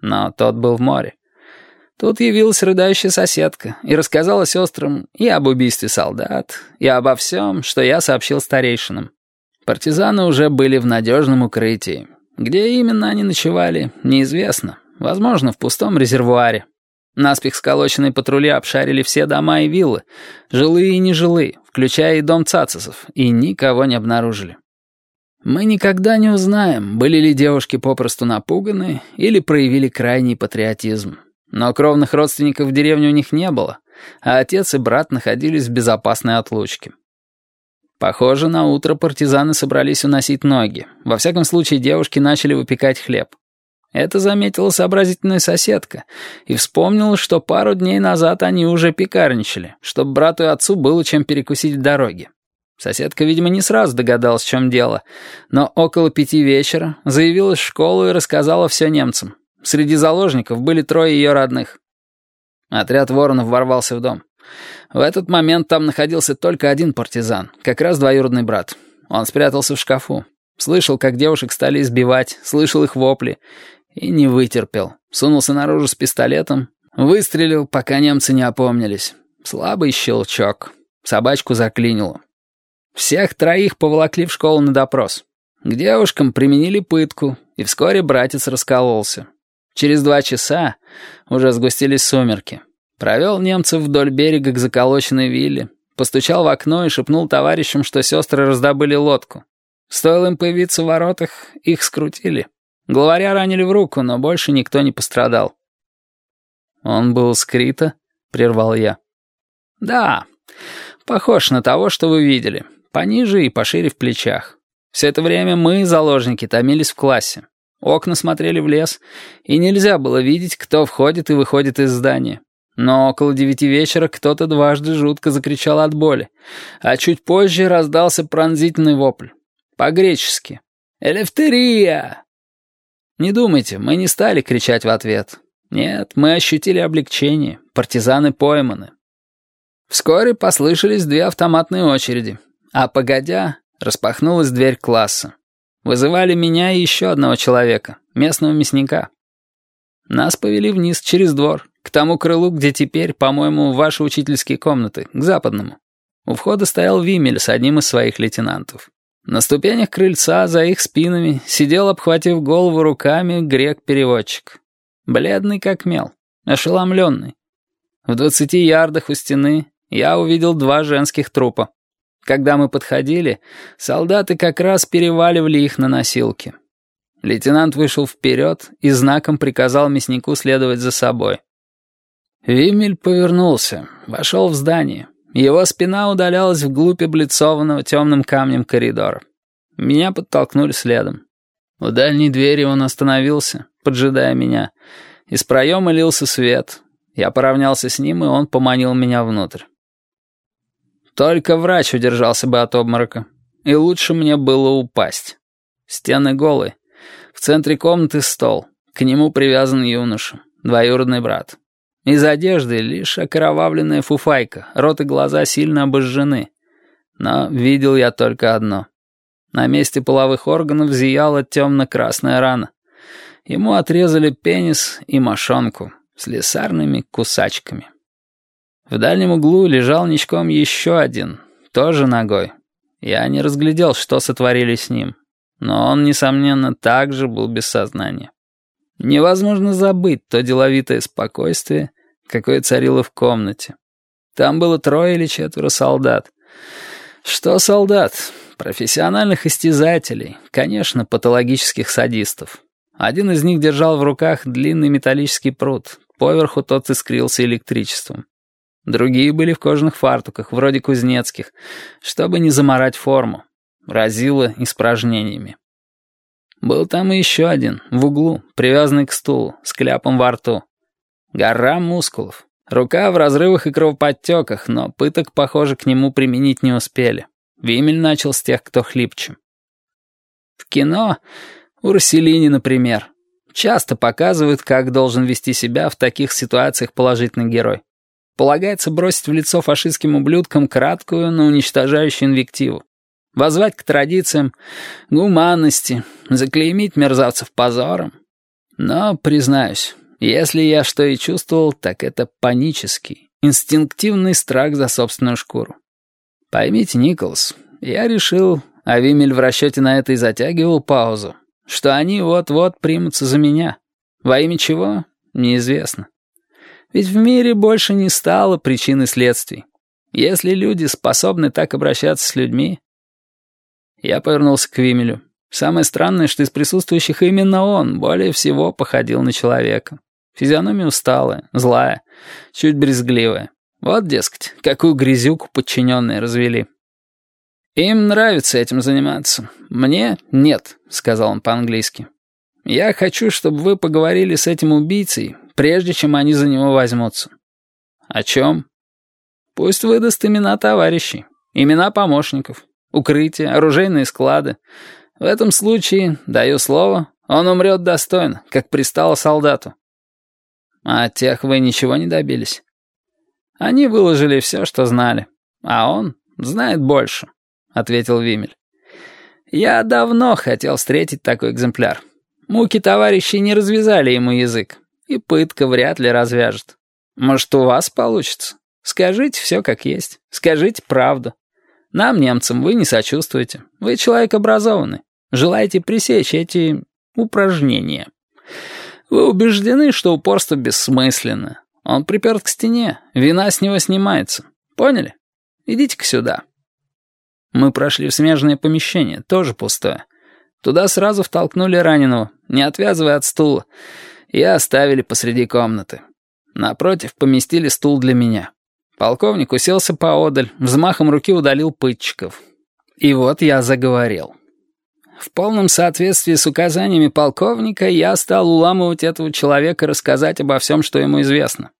Но тот был в море. Тут явилась рыдающая соседка и рассказала сестрам и об убийстве солдат, и обо всем, что я сообщил старейшинам. Партизаны уже были в надежном укрытии. Где именно они ночевали, неизвестно. Возможно, в пустом резервуаре. Наспех сколоченные патрули обшарили все дома и виллы, жилые и нежилые, включая и дом Цацисов, и никого не обнаружили. Мы никогда не узнаем, были ли девушки попросту напуганы или проявили крайний патриотизм. Но кровных родственников в деревне у них не было, а отец и брат находились в безопасной отлучке. Похоже, на утро партизаны собрались уносить ноги. Во всяком случае, девушки начали выпекать хлеб. Это заметила сообразительная соседка и вспомнила, что пару дней назад они уже пекарничали, чтобы брату и отцу было чем перекусить в дороге. Соседка, видимо, не сразу догадалась, в чем дело, но около пяти вечера заявилась в школу и рассказала все немцам. Среди заложников были трое ее родных. Отряд воронов ворвался в дом. В этот момент там находился только один партизан, как раз двоюродный брат. Он спрятался в шкафу. Слышал, как девушек стали избивать, слышал их вопли. И не вытерпел. Сунулся наружу с пистолетом, выстрелил, пока немцы не опомнились. Слабый щелчок. Собачку заклинило. Всех троих поволокли в школу на допрос. К девушкам применили пытку, и вскоре братец раскололся. Через два часа уже сгустились сумерки. Провел немцев вдоль берега к заколоченной вилле, постучал в окно и шепнул товарищам, что сестры раздобыли лодку. Стоило им появиться в воротах, их скрутили. Главаря ранили в руку, но больше никто не пострадал. «Он был скрита?» — прервал я. «Да, похож на того, что вы видели. Пониже и пошире в плечах. Все это время мы, заложники, томились в классе. Окна смотрели в лес, и нельзя было видеть, кто входит и выходит из здания. Но около девяти вечера кто-то дважды жутко закричал от боли, а чуть позже раздался пронзительный вопль. По-гречески. «Элефтерия!» Не думайте, мы не стали кричать в ответ. Нет, мы ощутили облегчение, партизаны пойманы. Вскоре послышались две автоматные очереди. А погодя, распахнулась дверь класса. Вызывали меня и еще одного человека, местного мясника. Нас повели вниз через двор, к тому крылу, где теперь, по-моему, ваши учительские комнаты, к западному. У входа стоял Вимель с одним из своих лейтенантов. На ступенях крыльца за их спинами сидел, обхватив голову руками, грек-переводчик. Бледный как мел, ошеломленный. В двадцати ярдах у стены я увидел два женских трупа. Когда мы подходили, солдаты как раз переваливали их на носилки. Лейтенант вышел вперед и знаком приказал мяснику следовать за собой. Вимель повернулся, вошел в здание. Его спина удалялась вглубь облицованного темным камнем коридора. Меня подтолкнули следом. У дальней двери он остановился, поджидая меня. Из проема лился свет. Я поравнялся с ним, и он поманил меня внутрь. Только врач удержался бы от обморока. И лучше мне было упасть. Стены голые. В центре комнаты стол. К нему привязан юноша, двоюродный брат. Из одежды лишь окровавленная фуфайка, рот и глаза сильно обожжены. Но видел я только одно. На месте половых органов зияла темно-красная рана. Ему отрезали пенис и мошонку с лесарными кусачками. В дальнем углу лежал ничком еще один, тоже ногой. Я не разглядел, что сотворили с ним, но он, несомненно, также был без сознания. Невозможно забыть то деловитое спокойствие, какое царило в комнате. Там было трое или четверо солдат. Что солдат? Профессиональных истязателей, конечно, патологических садистов. Один из них держал в руках длинный металлический пруд, поверху тот искрился электричеством. Другие были в кожаных фартуках, вроде кузнецких, чтобы не заморать форму. Разило испражнениями. Был там и еще один, в углу, привязанный к стулу, с кляпом во рту. Гора мускулов. Рука в разрывах и кровоподтеках, но пыток, похоже, к нему применить не успели. Вимель начал с тех, кто хлипче. В кино, у Расселини, например, часто показывают, как должен вести себя в таких ситуациях положительный герой. Полагается бросить в лицо фашистским ублюдкам краткую, но уничтожающую инвективу. Возвать к традициям, гуманности, заклеймить мерзавцев позором. Но, признаюсь, если я что и чувствовал, так это панический, инстинктивный страх за собственную шкуру. Поймите, Николас, я решил, а Вимель в расчете на это и затягивал паузу, что они вот-вот примутся за меня. Во имя чего? Неизвестно. Ведь в мире больше не стало причин и следствий. Если люди способны так обращаться с людьми... Я повернулся к Вимелю. Самое странное, что из присутствующих именно он более всего походил на человека. Физиономия усталая, злая, чуть брезгливая. Вот, дескать, какую грязюку подчиненные развели. «Им нравится этим заниматься. Мне нет», — сказал он по-английски. «Я хочу, чтобы вы поговорили с этим убийцей, прежде чем они за него возьмутся». «О чем?» «Пусть выдаст имена товарищей, имена помощников, укрытия, оружейные склады. В этом случае, даю слово, он умрет достойно, как пристало солдату». «А от тех вы ничего не добились?» «Они выложили все, что знали, а он знает больше». — ответил Вимель. «Я давно хотел встретить такой экземпляр. Муки товарищей не развязали ему язык, и пытка вряд ли развяжет. Может, у вас получится? Скажите все как есть, скажите правду. Нам, немцам, вы не сочувствуете. Вы человек образованный. Желаете пресечь эти упражнения. Вы убеждены, что упорство бессмысленно. Он приперт к стене, вина с него снимается. Поняли? Идите-ка сюда». Мы прошли в смежное помещение, тоже пустое. Туда сразу втолкнули раненого, не отвязывая от стула, и оставили посреди комнаты. Напротив поместили стул для меня. Полковник уселся поодаль, взмахом руки удалил пытчиков. И вот я заговорил. В полном соответствии с указаниями полковника я стал уламывать этого человека рассказать обо всем, что ему известно.